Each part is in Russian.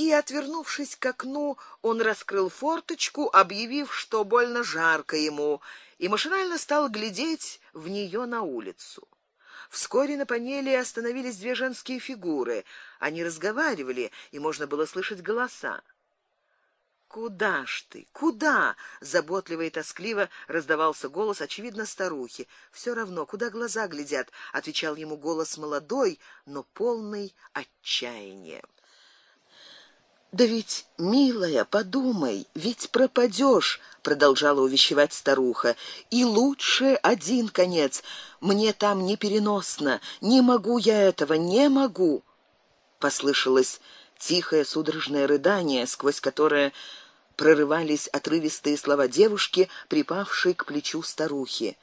и, отвернувшись к окну, он раскрыл форточку, объявив, что больно жарко ему, и машинально стал глядеть в нее на улицу. Вскоре на панели остановились две женские фигуры. Они разговаривали, и можно было слышать голоса. Куда ж ты? Куда? заботливо и тоскливо раздавался голос очевидно старухи. Все равно, куда глаза глядят, отвечал ему голос молодой, но полный отчаяния. Да ведь, милая, подумай, ведь пропадешь, продолжала увещевать старуха. И лучше один конец. Мне там не переносно, не могу я этого, не могу. Послышалось тихое судорожное рыдание, сквозь которое прорывались отрывистые слова девушки, припавшей к плечу старухи.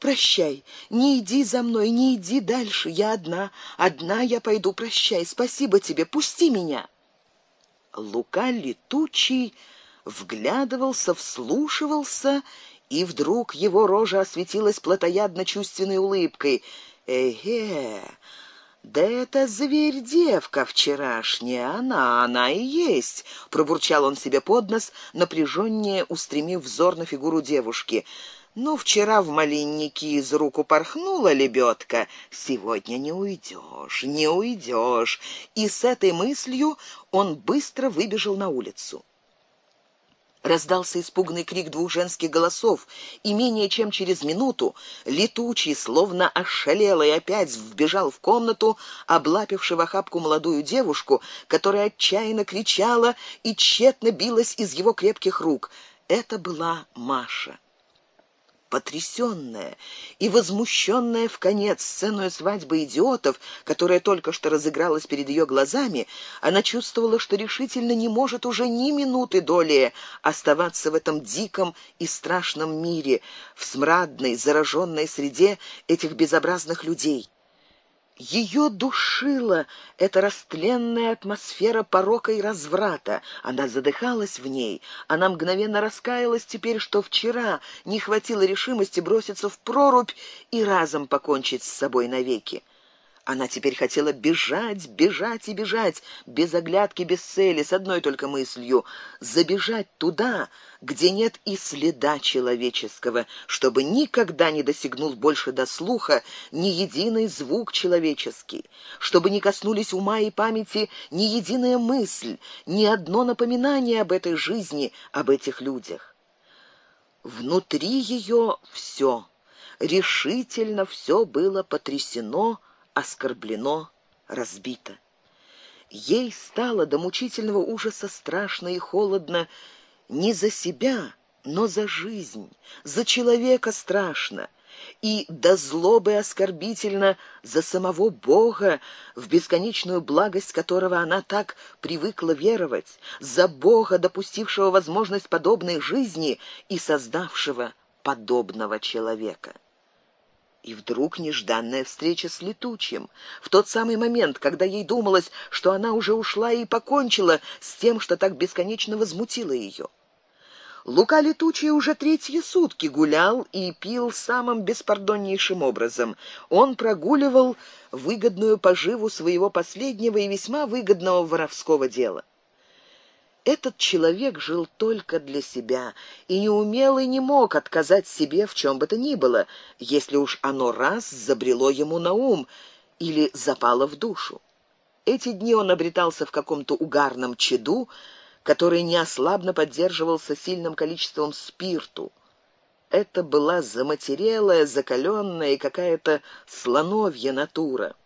Прощай, не иди за мной, не иди дальше, я одна, одна я пойду, прощай, спасибо тебе, пусти меня. Лука летучий вглядывался, вслушивался, и вдруг его рожа осветилась плотоядно-чувственной улыбкой. Эге, да это зверь девка вчерашняя, она, она и есть, пробурчал он себе под нос, напряженнее устремив взор на фигуру девушки. Ну, вчера в малиннике из рук упорхнула лебедка, сегодня не уйдешь, не уйдешь. И с этой мыслью он быстро выбежал на улицу. Раздался испуганный крик двух женских голосов, и менее чем через минуту летучий, словно ошалелый, опять вбежал в комнату, облапивший в охапку молодую девушку, которая отчаянно кричала и тщетно билась из его крепких рук. Это была Маша потрясённая и возмущённая в конец сценой свадьбы идиотов, которая только что разыгралась перед её глазами, она чувствовала, что решительно не может уже ни минуты доли оставаться в этом диком и страшном мире, в смрадной, заражённой среде этих безобразных людей. Ее душила эта растленная атмосфера порока и разврата. Она задыхалась в ней. Она мгновенно раскаялась теперь, что вчера не хватило решимости броситься в прорубь и разом покончить с собой навеки. Она теперь хотела бежать, бежать и бежать, без оглядки, без цели, с одной только мыслью забежать туда, где нет и следа человеческого, чтобы никогда не достигнул больше до слуха ни единый звук человеческий, чтобы не коснулись ума и памяти ни единая мысль, ни одно напоминание об этой жизни, об этих людях. Внутри ее все решительно все было потрясено оскорблено, разбито. Ей стало до мучительного ужаса страшно и холодно не за себя, но за жизнь, за человека страшно и до злобы оскорбительно за самого Бога, в бесконечную благость которого она так привыкла веровать, за Бога, допустившего возможность подобной жизни и создавшего подобного человека. И вдруг нежданная встреча с летучим. В тот самый момент, когда ей думалось, что она уже ушла и покончила с тем, что так бесконечно возмутило ее. Лука летучий уже третьи сутки гулял и пил самым беспардоннейшим образом. Он прогуливал выгодную поживу своего последнего и весьма выгодного воровского дела. Этот человек жил только для себя и не умел и не мог отказать себе в чем бы то ни было, если уж оно раз забрело ему на ум или запало в душу. Эти дни он обретался в каком-то угарном чаду, который неослабно поддерживался сильным количеством спирту. Это была заматерелая, закаленная и какая-то слоновья натура.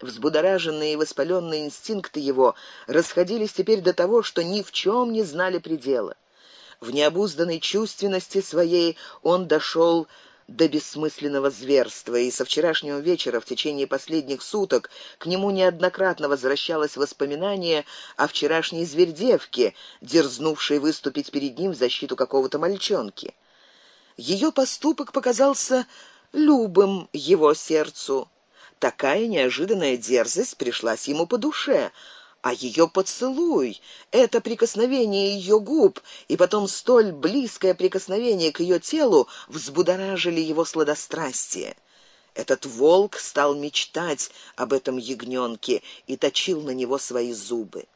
Взбудораженные и воспаленные инстинкты его расходились теперь до того, что ни в чем не знали предела. В необузданной чувственности своей он дошел до бессмысленного зверства, и со вчерашнего вечера в течение последних суток к нему неоднократно возвращалось воспоминание о вчерашней звердевке, дерзнувшей выступить перед ним в защиту какого-то мальчонки. Ее поступок показался любым его сердцу. Такая неожиданная дерзость пришлась ему по душе, а ее поцелуй, это прикосновение ее губ и потом столь близкое прикосновение к ее телу взбудоражили его сладострастие. Этот волк стал мечтать об этом ягнёнке и точил на него свои зубы.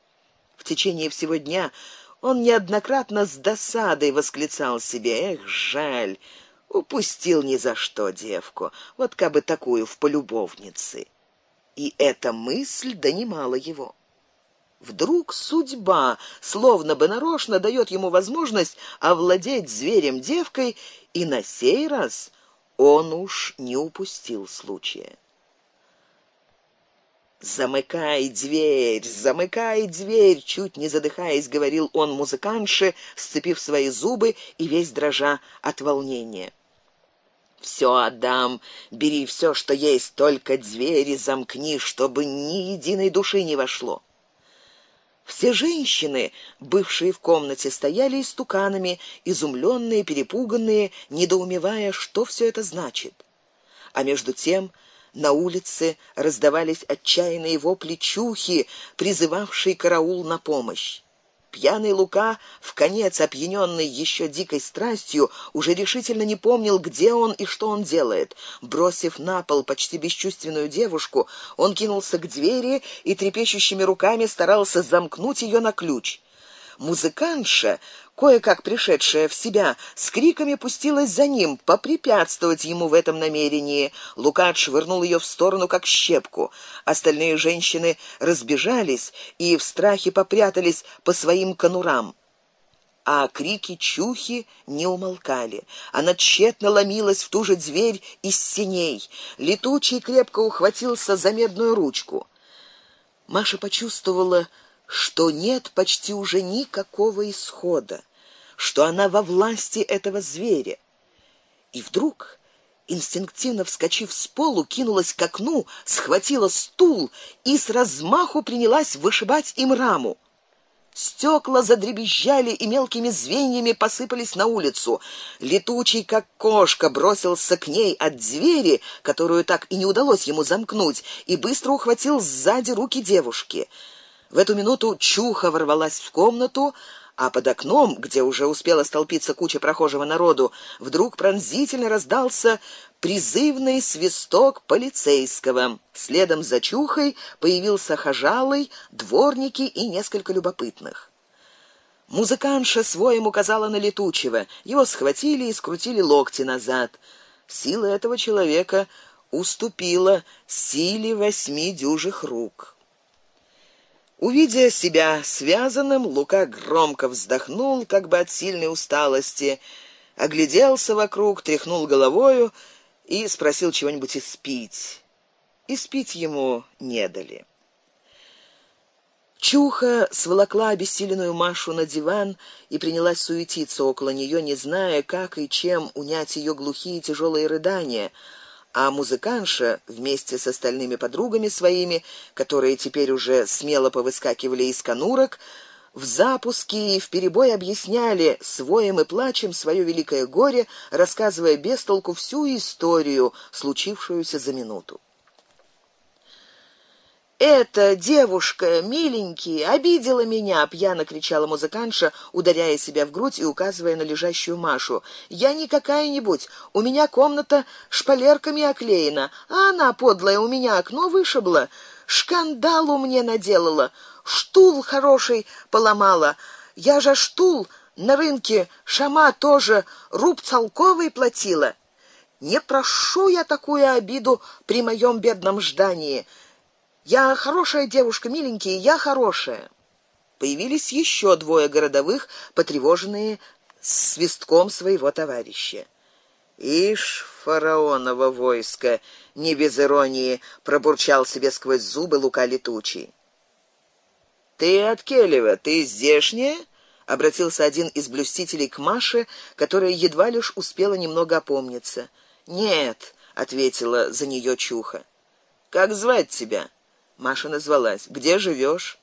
В течение всего дня он неоднократно с досадой восклицал себе: "Эх, жаль, упустил ни за что девку. Вот как бы такую в полюбовнице". И эта мысль донимала его. Вдруг судьба, словно бы нарочно, дает ему возможность овладеть зверем-девкой, и на сей раз он уж не упустил случая. Замыкай дверь, замыкай дверь, чуть не задыхаясь, говорил он музыкантше, сцепив свои зубы и весь дрожа от волнения. Все отдам, бери все, что есть, только двери замкни, чтобы ни единой души не вошло. Все женщины, бывшие в комнате, стояли истуканами, изумленные, перепуганные, недоумевая, что все это значит. А между тем на улице раздавались отчаянные вопли чухи, призывавшей караул на помощь. Пьяный Лука, в конец опьянённый еще дикой страстью, уже решительно не помнил, где он и что он делает. Бросив на пол почти бесчувственную девушку, он кинулся к двери и трепещущими руками старался замкнуть ее на ключ. Музыкантша кое-как пришедшая в себя, с криками пустилась за ним, попрепятствовать ему в этом намерении. Лука швырнул ее в сторону как щепку. Остальные женщины разбежались и в страхе попрятались по своим конурам. А крики чухи не умолкали. Она тщетно ломилась в ту же дверь из синей. Летучий крепко ухватился за медную ручку. Маша почувствовала, что нет почти уже никакого исхода, что она во власти этого зверя. И вдруг инстинктивно вскочив с полу, кинулась к окну, схватила стул и с размаху принялась вышибать им раму. Стекла задребезжали и мелкими звеньями посыпались на улицу. Летучий, как кошка, бросился к ней от двери, которую так и не удалось ему замкнуть, и быстро ухватил сзади руки девушки. В эту минуту Чуха ворвалась в комнату, а под окном, где уже успела столпиться куча прохожего народу, вдруг пронзительно раздался призывный свисток полицейского. Следом за Чухой появился хожалый, дворники и несколько любопытных. Музыкантша своим указала на летучего. Его схватили и скрутили локти назад. Сила этого человека уступила силе восьми дюжих рук. Увидя себя связанным, Лука громко вздохнул, как бы от сильной усталости, огляделся вокруг, тряхнул головою и спросил чего-нибудь испить. Испить ему не дали. Чуха сволокла обессиленную Машу на диван и принялась суетиться около нее, не зная, как и чем унять ее глухие тяжелые рыдания а музыкантша вместе с остальными подругами своими, которые теперь уже смело повыскакивали из конурок, в запуске и в перебой объясняли своим и плачем свое великое горе, рассказывая без толку всю историю, случившуюся за минуту. Эта девушка, миленький, обидела меня, пьяно кричала музыкантша, ударяя себя в грудь и указывая на лежащую Машу. Я не какая-нибудь, у меня комната шпалерками оклеена, а она подлая у меня окно вышибла, шкандалу мне наделала, штул хороший поломала. Я же штул на рынке шама тоже руб целковый платила. Не прошу я такую обиду при моем бедном ждании. Я хорошая девушка, миленькие, я хорошая. Появились еще двое городовых, потревоженные свистком своего товарища. Ишь, фараоново войско, не без иронии пробурчал себе сквозь зубы Лука летучий. Ты от Келева, ты здешняя? обратился один из блюстителей к Маше, которая едва лишь успела немного опомниться. Нет, ответила за нее Чуха. Как звать тебя? Маша назвалась. Где живешь?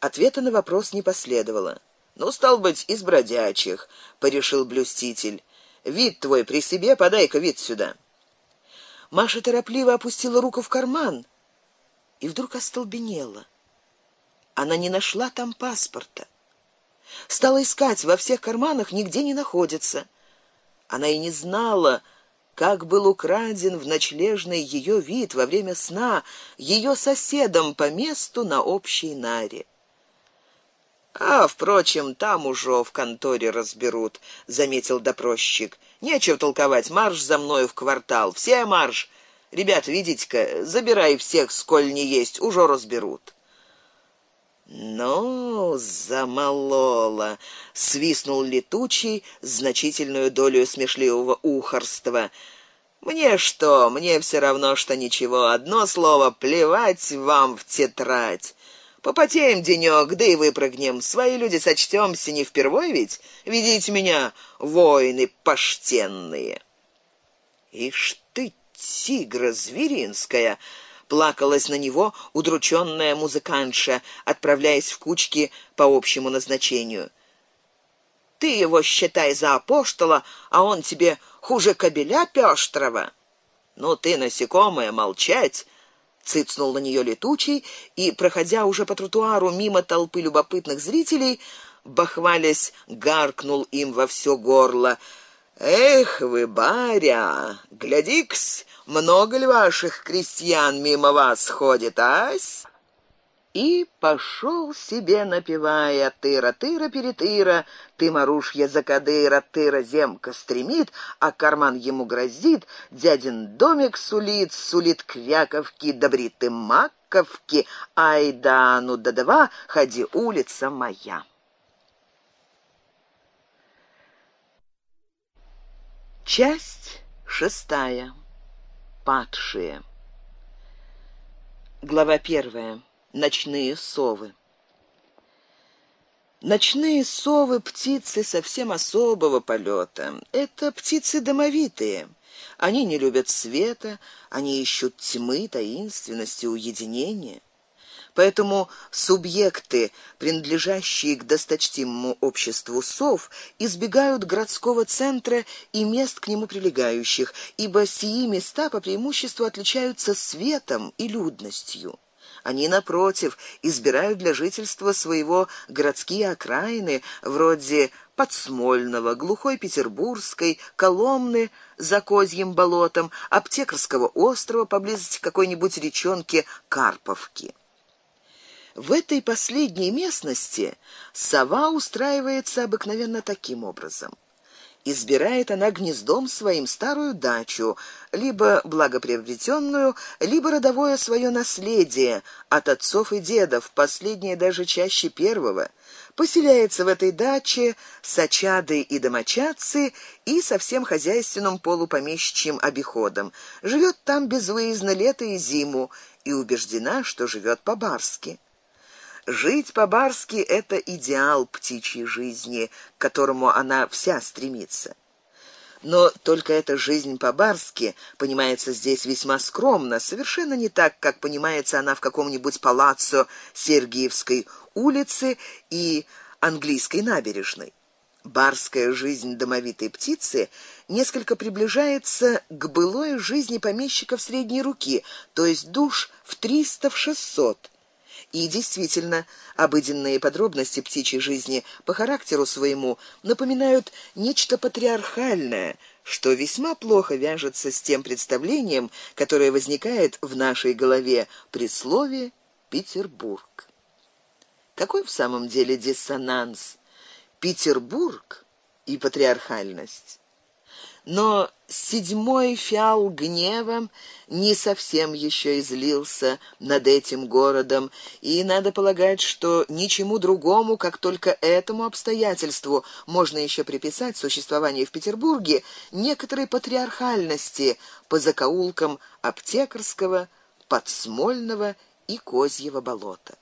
Ответа на вопрос не последовало. Ну, стал быть, из бродячих, порешил блюститель. Вид твой при себе, подай-ка вид сюда. Маша торопливо опустила руку в карман и вдруг остолбенела. Она не нашла там паспорта. Стала искать во всех карманах, нигде не находится. Она и не знала, как был украден в ночлежной ее вид во время сна ее соседом по месту на общей наре. А, впрочем, там уже в конторе разберут, заметил допросчик. Нечего толковать, марш за мною в квартал. Все марш. Ребят, видите-ка, забирай всех, сколь не есть, уже разберут. Ну, замолола, свистнул летучий значительную долю смешливого ухорства. Мне что? Мне все равно, что ничего. Одно слово плевать вам в тетрадь. Попотеем денёк, да и выпрыгнем. Свои люди сочтёмся не впервой ведь. Видите меня, воины поштенные. Ишь ты, тигра зверинская, плакалась на него удрученная музыкантша, отправляясь в кучки по общему назначению. Ты его считай за апостола, а он тебе хуже кобеля пёстрого. Ну ты насекомое молчать, цыцнул на нее летучий и, проходя уже по тротуару мимо толпы любопытных зрителей, бахвалясь, гаркнул им во все горло: Эх вы, баря, глядикс, много ли ваших крестьян мимо вас ходит, ась? И пошел себе напевая тыра-тыра перетыра, ты марушья закадыра, тыра земка стремит, а карман ему грозит, дядин домик сулит, сулит кряковки, добриты маковки, ай да ну да два, ходи улица моя. Часть шестая. Падшие. Глава первая. Ночные совы. Ночные совы птицы совсем особого полета. Это птицы домовитые. Они не любят света, они ищут тьмы, таинственности, уединения. Поэтому субъекты, принадлежащие к досточтимому обществу сов, избегают городского центра и мест к нему прилегающих, ибо сии места по преимуществу отличаются светом и людностью. Они напротив избирают для жительства своего городские окраины, вроде Подсмольного, глухой Петербургской, Коломны за Козьим болотом, Аптекарского острова поблизости какой-нибудь речонки Карповки. В этой последней местности сова устраивается обыкновенно таким образом: избирает она гнездом своим старую дачу, либо благоприобретенную, либо родовое свое наследие от отцов и дедов, последнее даже чаще первого. Поселяется в этой даче с очадой и домочадцы и со всем хозяйственным полупомещичьим обиходом. Живет там безвыездно лето и зиму и убеждена, что живет по-барски. Жить по-барски это идеал птичьей жизни, к которому она вся стремится. Но только эта жизнь по-барски понимается здесь весьма скромно, совершенно не так, как понимается она в каком-нибудь палаццо Сергиевской улицы и английской набережной. Барская жизнь домовитой птицы несколько приближается к былой жизни помещиков средней руки, то есть душ в 300 в 600 и действительно, обыденные подробности птичьей жизни по характеру своему напоминают нечто патриархальное, что весьма плохо вяжется с тем представлением, которое возникает в нашей голове при слове Петербург. Какой в самом деле диссонанс Петербург и патриархальность? Но седьмой фиал гнева не совсем еще излился над этим городом, и надо полагать, что ничему другому, как только этому обстоятельству, можно еще приписать существование в Петербурге некоторой патриархальности по закоулкам аптекарского, подсмольного и козьего болота.